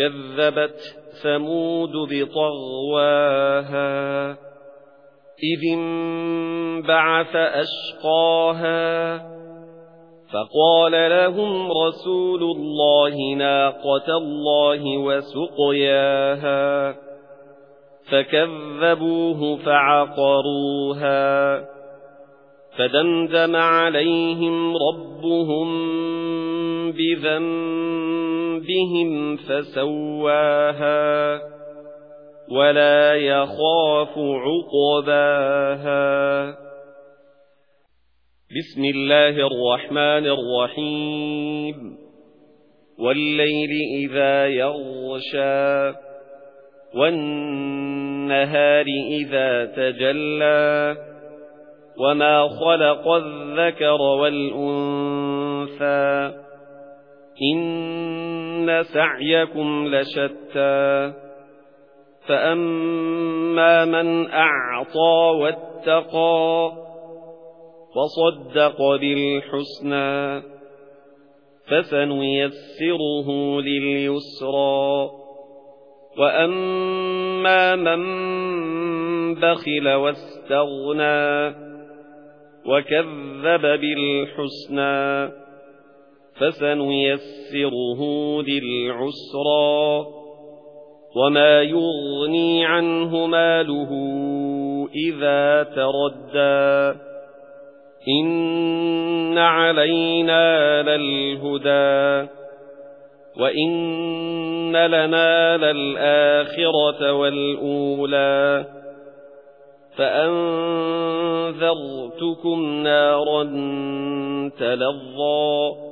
كذبت ثمود بطغواها إذ انبعث أشقاها فقال لهم رسول الله ناقة الله وسقياها فكذبوه فعقروها فدمدم عليهم ربهم بذنبهم فسواها ولا يخاف عقباها. بسم الله الرحمن الرحيم. والليل إذا يغشى والنهار إذا تجلى وما خلق الذكر والأنثى إن سعيكم لشتى فأما من أعطى واتقى وصدق بالحسنى فسنيسره لليسرى وأما من بخل واستغنى وكذب بالحسنى فسنيسره للعسرى وما يغني عنه ماله إذا تردى إن علينا للهدى وإن لنا للآخرة والأولى فأنذرتكم نارا تلظى